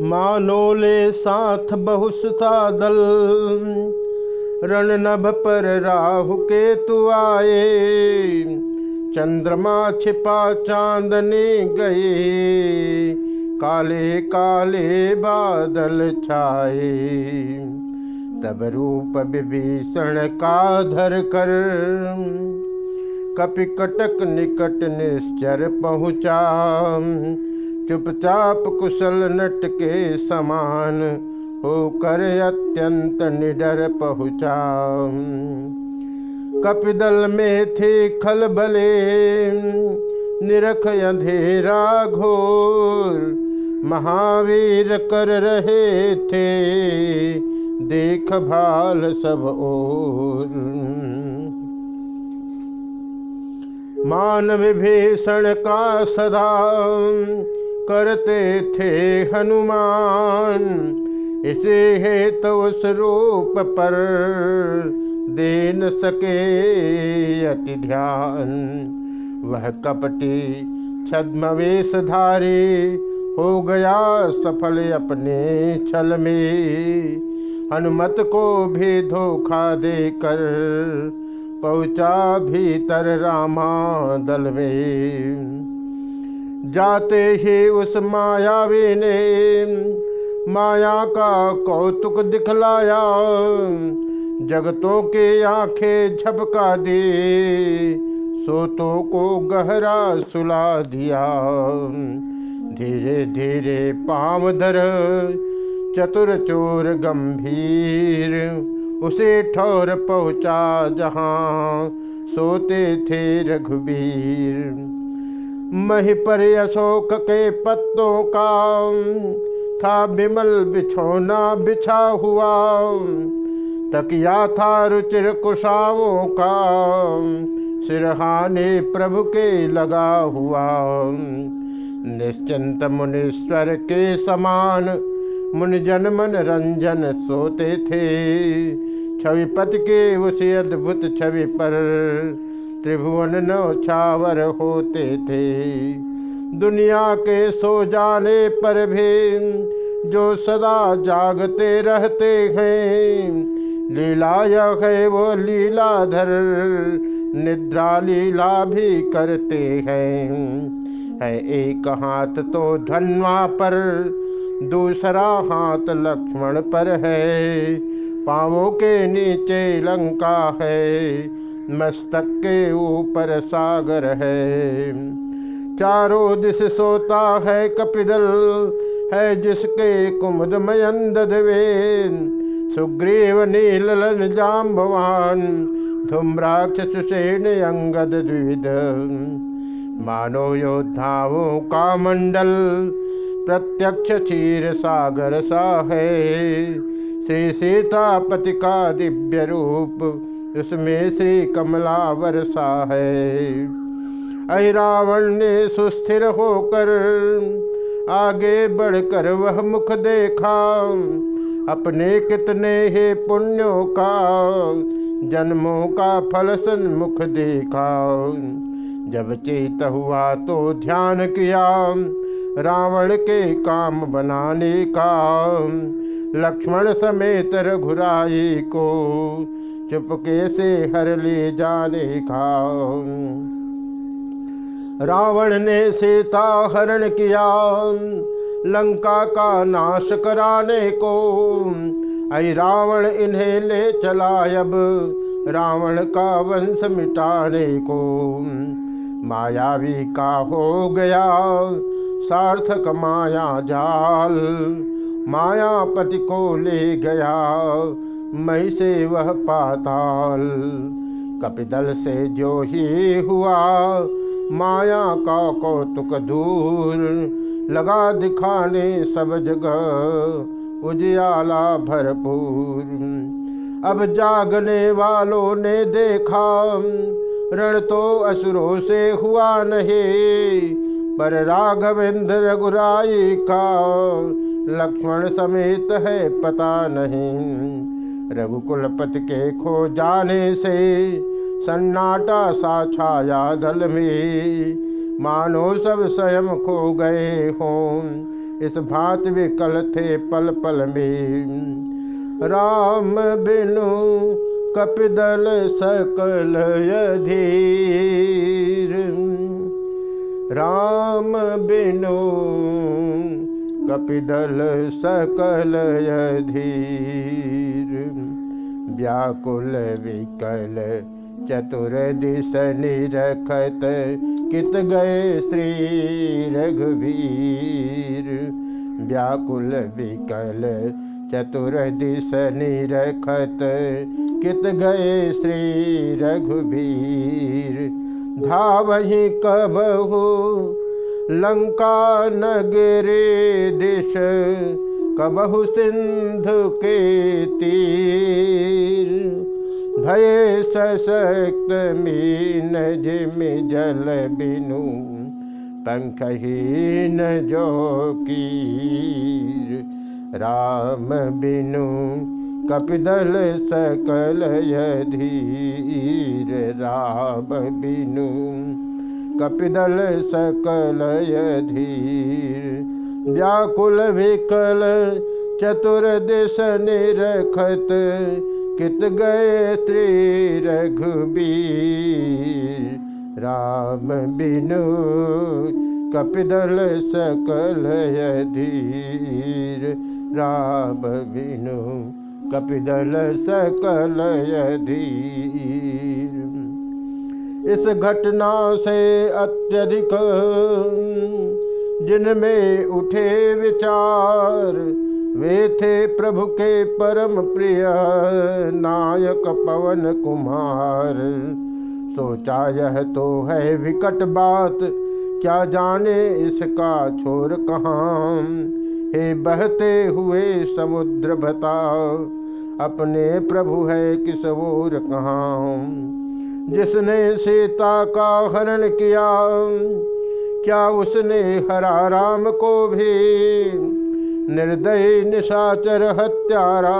मानोले साथ बहुसता दल रण नभ पर राहु के तु आए। चंद्रमा छिपा चांदने गए। काले काले बादल छाए। तब रूप विभीषण का धर कर। कपिकटक निकट निश्चर पहुँचा। चुपचाप कुशल नट के समान होकर अत्यंत निडर पहुँचा कपिदल में थे खल खलबले निरख अंधेरा घोर। महावीर कर रहे थे देख भाल सब ओर। मान विभीषण का सदा करते थे हनुमान। इसे है तो उस रूप पर दे न सके अति ध्यान। वह कपटी छद्मवेशधारी हो गया सफल अपने छल में। हनुमत को भी धोखा देकर पहुँचा भीतर रामा दल में। जाते ही उस मायावी ने माया का कौतुक दिखलाया। जगतों के आँखें झपका दी, सोतों को गहरा सुला दिया। धीरे धीरे पाम धर चतुर चोर गंभीर, उसे ठौर पहुँचा जहाँ सोते थे रघुबीर। मही पर अशोक के पत्तों का था विमल बिछोना बिछा हुआ। तकिया था रुचिर कुशाओं का, सिरहाने प्रभु के लगा हुआ। निश्चिंत मुनीश्वर के समान मुनिजन मन रंजन सोते थे। छविपत के उस अद्भुत छवि पर त्रिभुवन छावर होते थे। दुनिया के सो जाने पर भी जो सदा जागते रहते हैं, लीला है वो लीलाधर, निद्रा लीला भी करते हैं। है एक हाथ तो धनवा पर, दूसरा हाथ लक्ष्मण पर है। पाँवों के नीचे लंका है मस्तक के ऊपर सागर है। चारों दिश सोता है कपिदल, है जिसके कुमुद मयंद सुग्रीव नीलन जाम भवान धूम्राक्ष सुषेण अंगद द्विविध। मानो योद्धाओं का मंडल, प्रत्यक्ष क्षीर सागर सा है। श्री सीतापति का दिव्य रूप उसमें श्री कमला वर्षा है अहिरावण ने सुस्थिर होकर आगे बढ़कर वह मुख देखा। अपने कितने ही पुण्यों का, जन्मों का फल सन्मुख देखा। जब चेत हुआ तो ध्यान किया रावण के काम बनाने का। लक्ष्मण समेत रघुराई को चुपके से हर ले जाने का रावण ने सीता हरण किया, लंका का नाश कराने को। आई रावण, इन्हें ले चला अब रावण का वंश मिटाने को। मायावी का हो गया, सार्थक माया जाल। मायापति को ले गया मई से वह पाताल। कपिदल से जो ही हुआ, माया का कौतुक दूर। लगा दिखाने सब जगह, उजियाला भरपूर। अब जागने वालों ने देखा, रण तो असुरों से हुआ नहीं। पर राघवेंद्र रघुराई का लक्ष्मण समेत है पता नहीं। रघुकुलपति के खो जाने से सन्नाटा सा छाया दल में। मानो सब स्वयं खो गए हों, इस भात विकल थे पल पल में। राम बिनु कपिदल सकल यधीर राम बिनु कपिदल सकल यधीर। व्याकुल विकल चतुर दिश निरखत कित गए श्री रघुवीर। व्याकुल विकल चतुर दिश निरखत कित गए श्री रघुवीर। धावही कबहु लंका नगरे दिश, कबहु सिंधु के तीर। भय सशक्त मीन जिम जल बिनु पंखहीन जो कीर। राम बिनु, कपिदल सकल यधीर, राम बिनु। कपिदल सकल यधीर, व्याकुल विकल चतुर दिश निरखत, कित गए श्री रघुबीर राम बिनु कपिदल सकल यधीर, राम बिनु कपिदल सकल यधीर। इस घटना से अत्यधिक, जिनमें उठे विचार, वे थे प्रभु के परम प्रिय नायक पवन कुमार। सोचा यह तो है विकट बात, क्या जाने इसका छोर कहाँ। हे बहते हुए समुद्र बता, अपने प्रभु है किस ओर कहाँ। जिसने सीता का हरण किया, क्या उसने हरा राम को भी? निर्दयी निशाचर हत्यारा,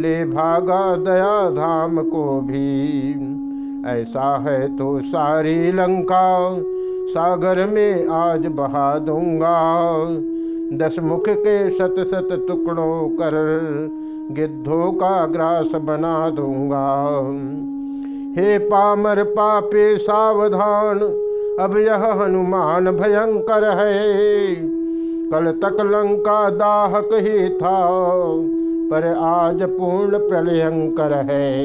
ले भागा दया धाम को भी। ऐसा है तो सारी लंका, सागर में आज बहा दूँगा। दस मुख के सत शत टुकड़ों कर गिद्धों का ग्रास बना दूँगा। हे पामर पापे सावधान, अब यह हनुमान भयंकर है। कल तक लंका दाहक ही था, पर आज पूर्ण प्रलयंकर है।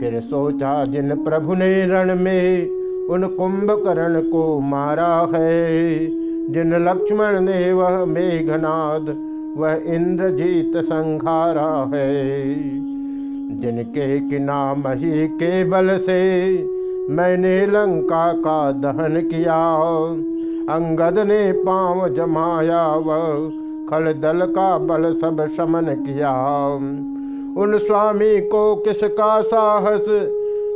फिर सोचा, जिन प्रभु ने रण में उन कुंभकर्ण को मारा है, जिन लक्ष्मण ने वह मेघनाद, वह इंद्रजीत संघारा है। जिनके कि नाम ही के बल से मैंने लंका का दहन किया। अंगद ने पाँव जमाया व खल दल का बल सब शमन किया। उन स्वामी को किसका साहस?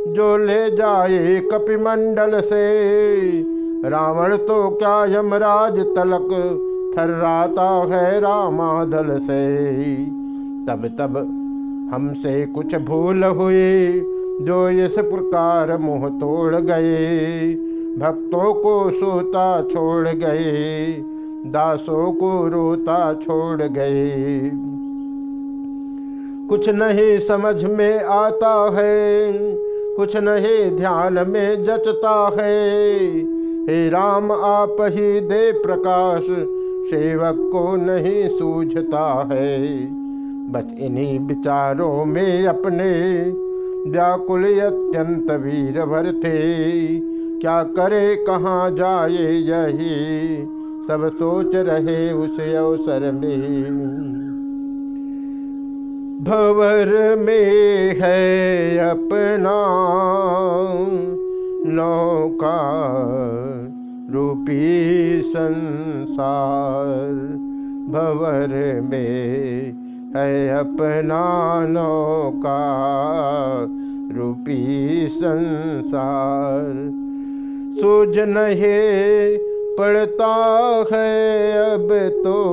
जो ले जाए कपिमंडल से। रावण तो क्या यमराज तलक थर्राता है रामादल से। तब तब हमसे कुछ भूल हुई, जो इस प्रकार मुँह तोड़ गए भक्तों को सोता छोड़ गए दासों को रोता छोड़ गए कुछ नहीं समझ में आता है, कुछ नहीं ध्यान में जचता है। हे राम, आप ही दे प्रकाश, सेवक को नहीं सूझता है। बस इन्हीं विचारों में अपने व्याकुल अत्यंत वीर भर थे। क्या करे, कहाँ जाए यही? सब सोच रहे उस अवसर में। भवर में है अपना नौका रूपी संसार। भवर में है अपना नौका रूपी संसार। सूझ नहीं पड़ता है अब तो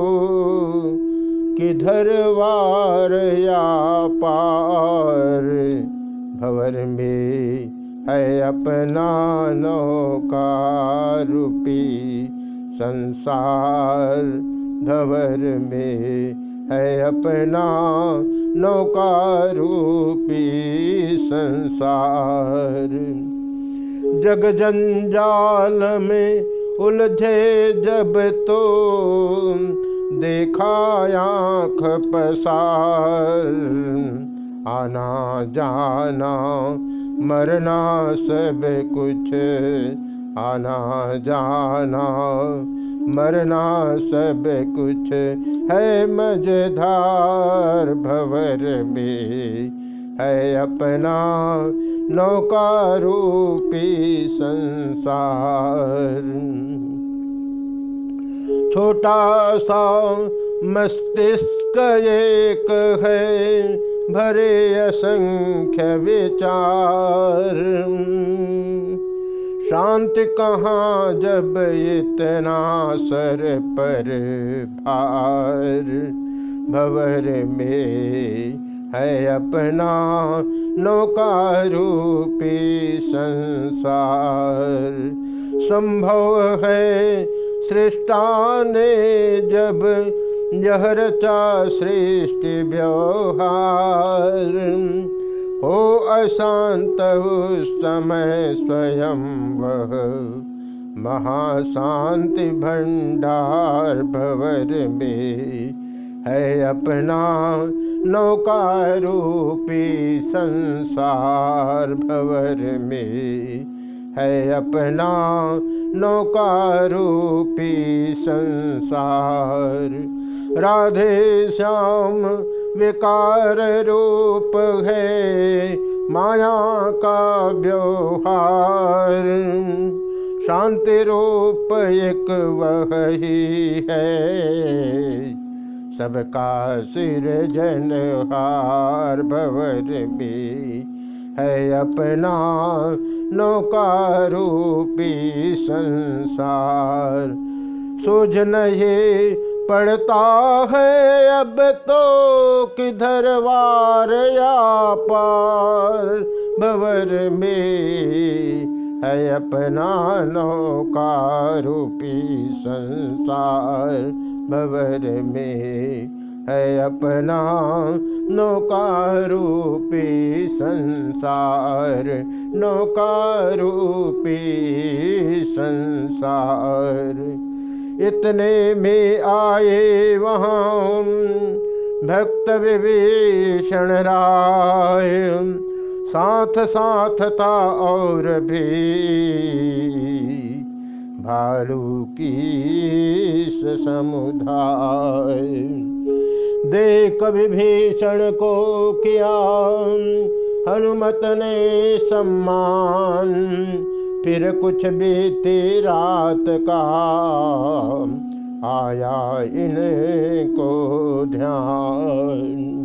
किधर वार या पार। भवर में है अपना नौका रूपी संसार। धवर में है अपना नौका रूपी संसार। जग जंजाल में उलझे जब तो देखा आँख पसार। आना जाना मरना सब कुछ आना, जाना, मरना सब कुछ है मज़ेदार भवर में। है अपना नौका रूपी संसार। छोटा सा मस्तिष्क एक है, भरे असंख्य विचार। शांति कहाँ जब इतना सर पर भार? भवर में है अपना नौका रूपी संसार। संभव है सृष्टा ने जब यह रचा सृष्टि व्यवहार। हो अशांत समय स्वयं वह महाशांति भंडार भवर में है अपना नौका रूपी संसार भवर में है अपना नौका रूपी संसार। राधे श्याम विकार रूप है, माया का व्यवहार। शांति रूप एक वह ही, सबका सिर जनहार भवर भी है, अपना नौका रूपी संसार। सूझ नहीं पड़ता है अब तो किधर वार या पार? भवर में है अपना नौका रूपी संसार। भवर में है अपना नौका रूपी संसार। नौका रूपी संसार। इतने में आए वहाँ भक्त विभीषण राय। साथ साथ था और भी भालू की समुदाय। देख विभीषण को किया हनुमत ने सम्मान। फिर कुछ बीती रात का आया इनको ध्यान।